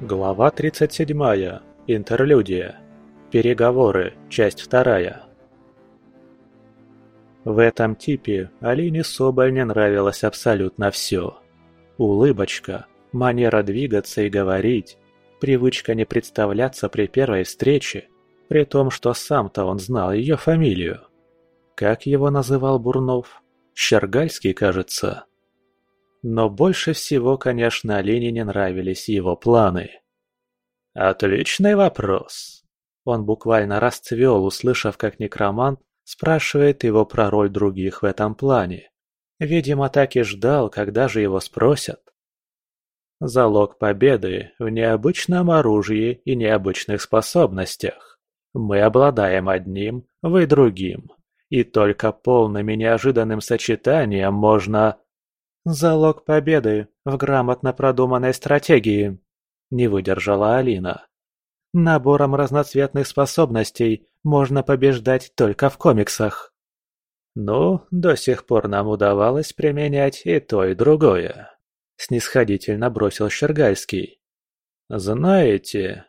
Глава 37. Интерлюдия. Переговоры. Часть 2. В этом типе Алине Соболь не нравилось абсолютно все. Улыбочка, манера двигаться и говорить, привычка не представляться при первой встрече, при том, что сам-то он знал ее фамилию. Как его называл Бурнов? Щергальский, кажется. Но больше всего, конечно, Алине не нравились его планы. «Отличный вопрос». Он буквально расцвел, услышав, как некромант спрашивает его про роль других в этом плане. Видимо, так и ждал, когда же его спросят. Залог победы в необычном оружии и необычных способностях. Мы обладаем одним, вы другим. И только полным и неожиданным сочетанием можно... «Залог победы в грамотно продуманной стратегии», – не выдержала Алина. «Набором разноцветных способностей можно побеждать только в комиксах». «Ну, до сих пор нам удавалось применять и то, и другое», – снисходительно бросил Щергальский. «Знаете,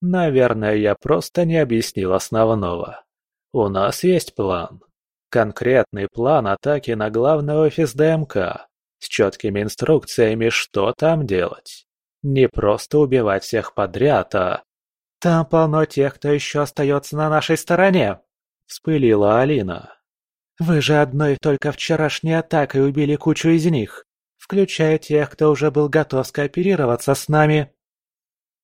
наверное, я просто не объяснил основного. У нас есть план. Конкретный план атаки на главный офис ДМК, с четкими инструкциями, что там делать. Не просто убивать всех подряд, а... «Там полно тех, кто еще остается на нашей стороне!» – вспылила Алина. «Вы же одной только вчерашней атакой убили кучу из них, включая тех, кто уже был готов скооперироваться с нами».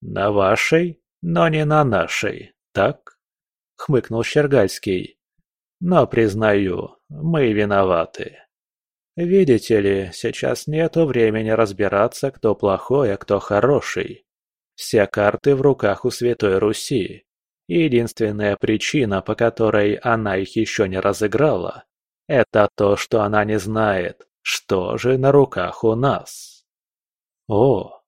«На вашей, но не на нашей, так?» – хмыкнул Щергальский. «Но, признаю, мы виноваты. Видите ли, сейчас нету времени разбираться, кто плохой, а кто хороший. Все карты в руках у Святой Руси. Единственная причина, по которой она их еще не разыграла, это то, что она не знает, что же на руках у нас. О,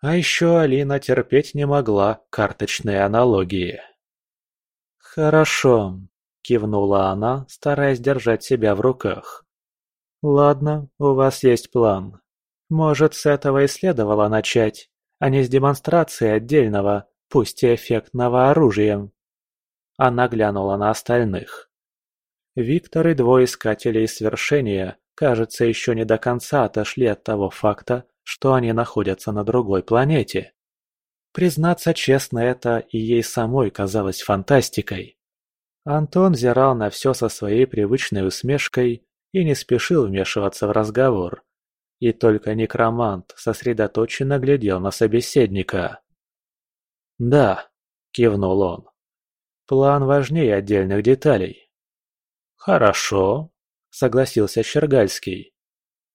а еще Алина терпеть не могла карточные аналогии. «Хорошо», — кивнула она, стараясь держать себя в руках. Ладно, у вас есть план. Может, с этого и следовало начать, а не с демонстрации отдельного, пусть и эффектного оружия. Она глянула на остальных. Виктор и двое искателей свершения, кажется, еще не до конца отошли от того факта, что они находятся на другой планете. Признаться честно, это и ей самой казалось фантастикой. Антон взирал на все со своей привычной усмешкой и не спешил вмешиваться в разговор. И только некромант сосредоточенно глядел на собеседника. «Да», — кивнул он, — «план важнее отдельных деталей». «Хорошо», — согласился Щергальский.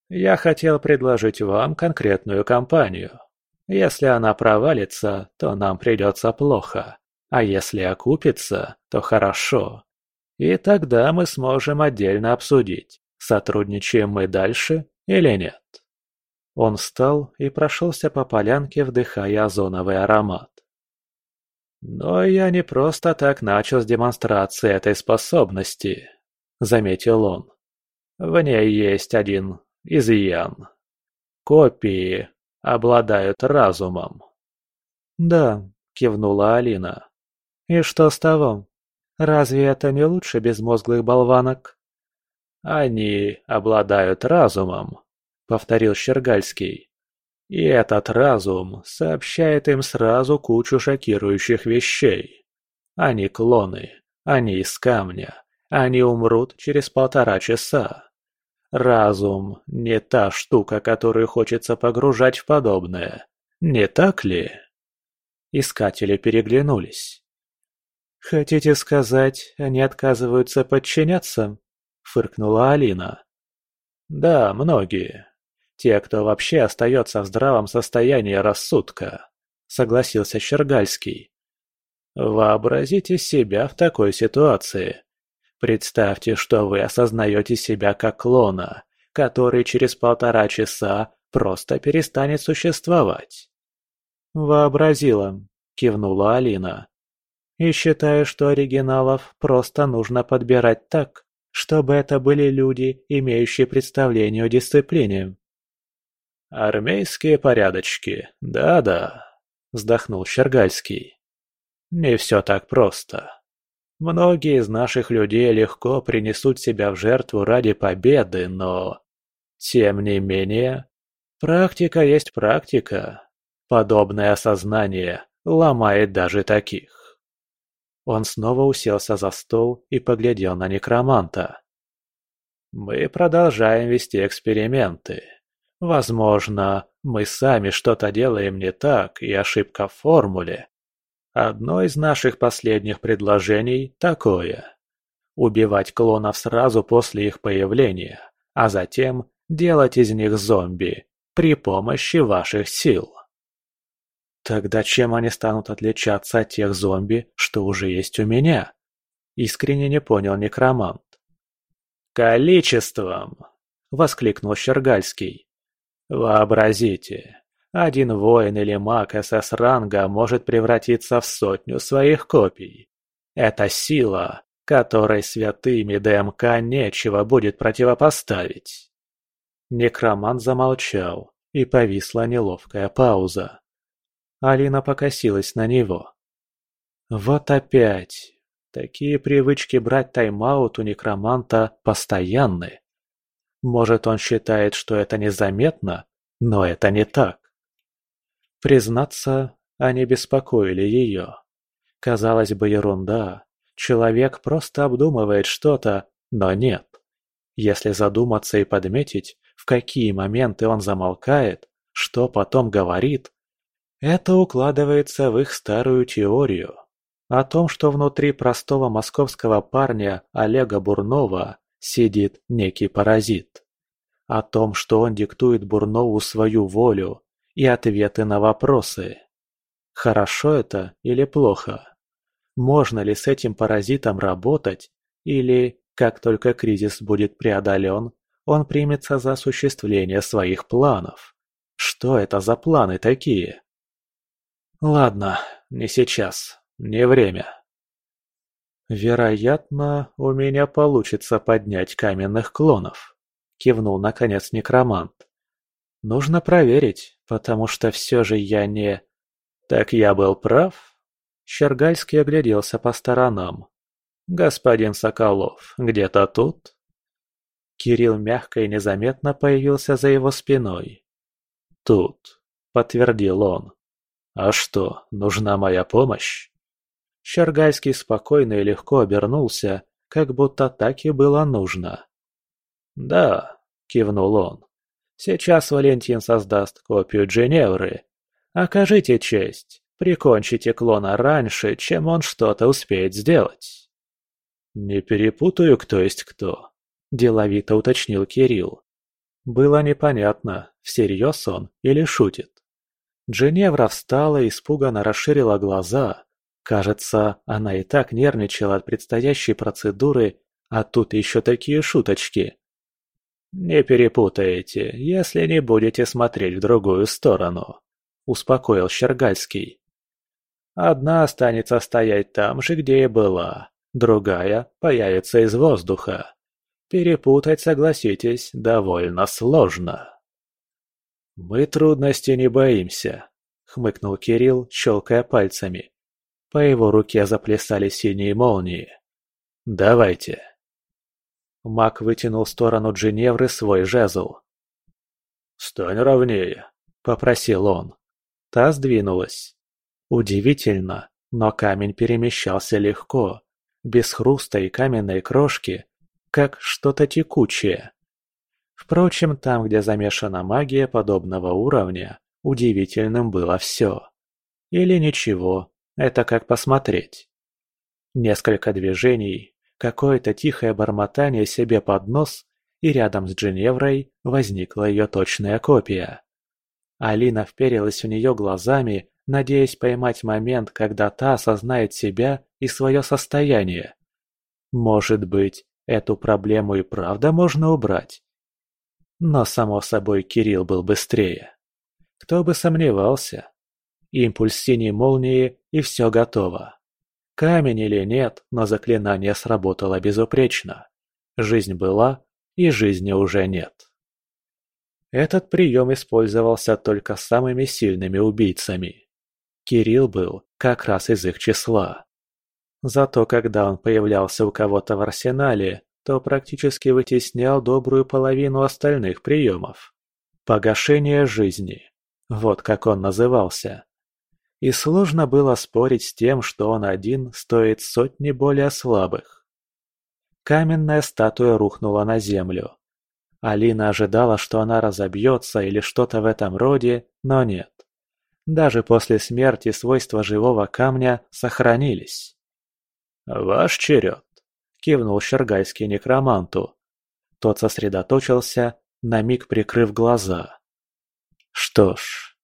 «Я хотел предложить вам конкретную компанию. Если она провалится, то нам придется плохо, а если окупится, то хорошо. И тогда мы сможем отдельно обсудить, Сотрудничаем мы дальше или нет? Он встал и прошелся по полянке, вдыхая озоновый аромат. «Но я не просто так начал с демонстрации этой способности», — заметил он. «В ней есть один изъян. Копии обладают разумом». «Да», — кивнула Алина. «И что с того? Разве это не лучше безмозглых болванок?» «Они обладают разумом», — повторил Щергальский. «И этот разум сообщает им сразу кучу шокирующих вещей. Они клоны, они из камня, они умрут через полтора часа. Разум — не та штука, которую хочется погружать в подобное. Не так ли?» Искатели переглянулись. «Хотите сказать, они отказываются подчиняться?» Фыркнула Алина. «Да, многие. Те, кто вообще остается в здравом состоянии рассудка», — согласился Щергальский. «Вообразите себя в такой ситуации. Представьте, что вы осознаете себя как клона, который через полтора часа просто перестанет существовать». «Вообразила», — кивнула Алина. «И считаю, что оригиналов просто нужно подбирать так, чтобы это были люди, имеющие представление о дисциплине. «Армейские порядочки, да-да», — вздохнул Щергальский. «Не все так просто. Многие из наших людей легко принесут себя в жертву ради победы, но... Тем не менее, практика есть практика. Подобное осознание ломает даже таких». Он снова уселся за стол и поглядел на некроманта. «Мы продолжаем вести эксперименты. Возможно, мы сами что-то делаем не так, и ошибка в формуле. Одно из наших последних предложений такое. Убивать клонов сразу после их появления, а затем делать из них зомби при помощи ваших сил. Тогда чем они станут отличаться от тех зомби, что уже есть у меня? Искренне не понял некромант. «Количеством!» — воскликнул Щергальский. Вообразите, один воин или маг СС-ранга может превратиться в сотню своих копий. Это сила, которой святыми ДМК нечего будет противопоставить. Некромант замолчал, и повисла неловкая пауза. Алина покосилась на него. Вот опять. Такие привычки брать тайм-аут у некроманта постоянны. Может, он считает, что это незаметно, но это не так. Признаться, они беспокоили ее. Казалось бы, ерунда. Человек просто обдумывает что-то, но нет. Если задуматься и подметить, в какие моменты он замолкает, что потом говорит, это укладывается в их старую теорию о том, что внутри простого московского парня Олега Бурнова сидит некий паразит. О том, что он диктует Бурнову свою волю и ответы на вопросы. Хорошо это или плохо? Можно ли с этим паразитом работать? Или, как только кризис будет преодолен, он примется за осуществление своих планов? Что это за планы такие? Ладно, не сейчас, не время. Вероятно, у меня получится поднять каменных клонов, кивнул наконец некромант. Нужно проверить, потому что все же я не... Так я был прав? Щергальский огляделся по сторонам. Господин Соколов, где-то тут? Кирилл мягко и незаметно появился за его спиной. «Тут», — подтвердил он. «А что, нужна моя помощь?» Щергальский спокойно и легко обернулся, как будто так и было нужно. «Да», — кивнул он. «Сейчас Валентин создаст копию Дженевры. Окажите честь, прикончите клона раньше, чем он что-то успеет сделать». «Не перепутаю, кто есть кто», — деловито уточнил Кирилл. Было непонятно, всерьез он или шутит. Дженевра встала испуганно расширила глаза, Кажется, она и так нервничала от предстоящей процедуры, а тут еще такие шуточки. «Не перепутаете, если не будете смотреть в другую сторону», — успокоил Щергальский. «Одна останется стоять там же, где и была, другая появится из воздуха. Перепутать, согласитесь, довольно сложно». «Мы трудности не боимся», — хмыкнул Кирилл, щелкая пальцами. По его руке заплясали синие молнии. «Давайте». Маг вытянул в сторону Джиневры свой жезл. «Стань ровнее», — попросил он. Та сдвинулась. Удивительно, но камень перемещался легко, без хруста и каменной крошки, как что-то текучее. Впрочем, там, где замешана магия подобного уровня, удивительным было все. Или ничего, это как посмотреть. Несколько движений, какое-то тихое бормотание себе под нос, и рядом с Дженеврой возникла ее точная копия. Алина вперилась в нее глазами, надеясь поймать момент, когда та осознает себя и свое состояние. Может быть, эту проблему и правда можно убрать? Но, само собой, Кирилл был быстрее. Кто бы сомневался. Импульс синей молнии, и все готово. Камень или нет, но заклинание сработало безупречно. Жизнь была, и жизни уже нет. Этот прием использовался только самыми сильными убийцами. Кирилл был как раз из их числа. Зато когда он появлялся у кого-то в арсенале, то практически вытеснял добрую половину остальных приемов. Погашение жизни. Вот как он назывался. И сложно было спорить с тем, что он один стоит сотни более слабых. Каменная статуя рухнула на землю. Алина ожидала, что она разобьется или что-то в этом роде, но нет. Даже после смерти свойства живого камня сохранились. «Ваш черед», — кивнул Щергальский некроманту. Тот сосредоточился, на миг прикрыв глаза. Что ж,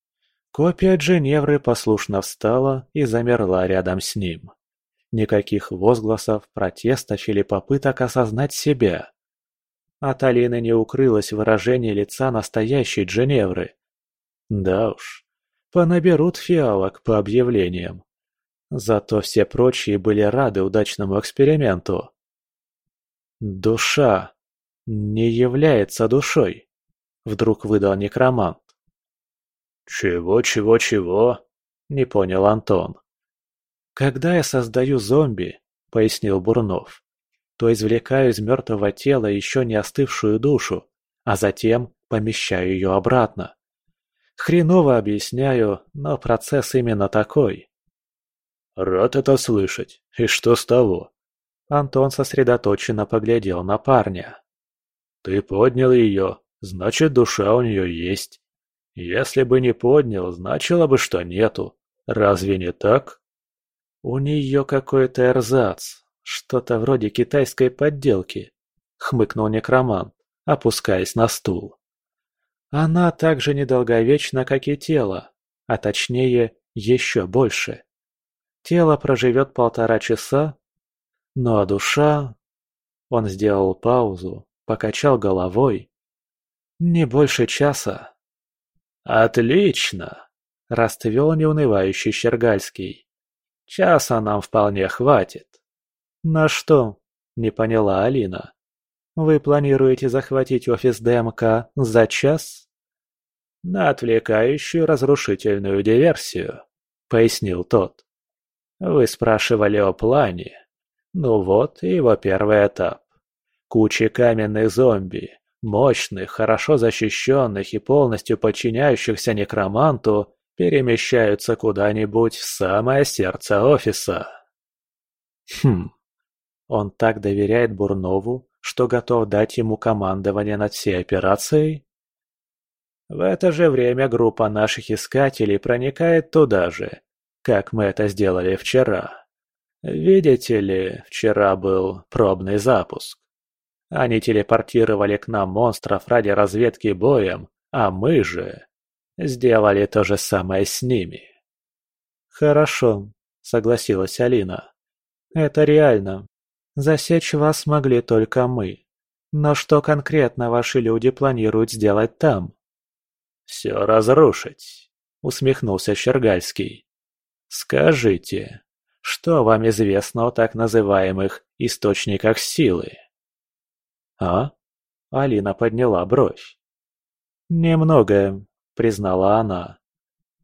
копия Дженевры послушно встала и замерла рядом с ним. Никаких возгласов, протестов или попыток осознать себя. От Алины не укрылось выражение лица настоящей Дженевры. Да уж, понаберут фиалок по объявлениям. Зато все прочие были рады удачному эксперименту. «Душа не является душой», — вдруг выдал некромант. «Чего, чего, чего?» — не понял Антон. «Когда я создаю зомби», — пояснил Бурнов, то извлекаю из мертвого тела еще не остывшую душу, а затем помещаю ее обратно. Хреново объясняю, но процесс именно такой. «Рад это слышать. И что с того?» Антон сосредоточенно поглядел на парня. «Ты поднял ее, значит, душа у нее есть. Если бы не поднял, значило бы, что нету. Разве не так?» «У нее какой-то эрзац, что-то вроде китайской подделки», — хмыкнул некромант, опускаясь на стул. «Она так же недолговечна, как и тело, а точнее, еще больше. Тело проживет полтора часа, ну а душа...» Он сделал паузу, покачал головой. «Не больше часа». «Отлично!» – расцвел неунывающий Щергальский. «Часа нам вполне хватит». «На что?» – не поняла Алина. «Вы планируете захватить офис ДМК за час?» «На отвлекающую разрушительную диверсию», – пояснил тот. «Вы спрашивали о плане. Ну вот и его первый этап. Куча каменных зомби, мощных, хорошо защищенных и полностью подчиняющихся некроманту, перемещаются куда-нибудь в самое сердце офиса. Хм, он так доверяет Бурнову, что готов дать ему командование над всей операцией? В это же время группа наших искателей проникает туда же, как мы это сделали вчера. Видите ли, вчера был пробный запуск. Они телепортировали к нам монстров ради разведки боем, а мы же сделали то же самое с ними. «Хорошо», — согласилась Алина. «Это реально. Засечь вас могли только мы. Но что конкретно ваши люди планируют сделать там?» «Все разрушить», — усмехнулся Щергальский. «Скажите, что вам известно о так называемых источниках силы?» «А?» — Алина подняла бровь. «Немногое», — признала она.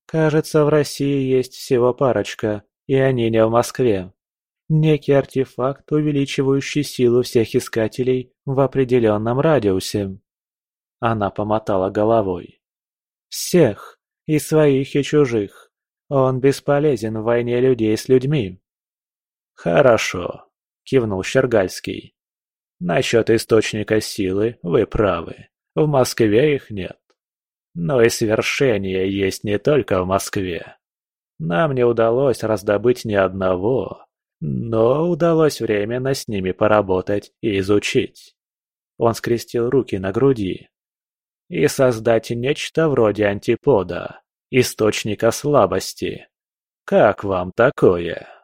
«Кажется, в России есть всего парочка, и они не в Москве. Некий артефакт, увеличивающий силу всех искателей в определенном радиусе». Она помотала головой. «Всех, и своих, и чужих. Он бесполезен в войне людей с людьми». «Хорошо», — кивнул Щергальский. «Насчет источника силы вы правы. В Москве их нет. Но и свершения есть не только в Москве. Нам не удалось раздобыть ни одного, но удалось временно с ними поработать и изучить». Он скрестил руки на груди. «И создать нечто вроде антипода, источника слабости. Как вам такое?»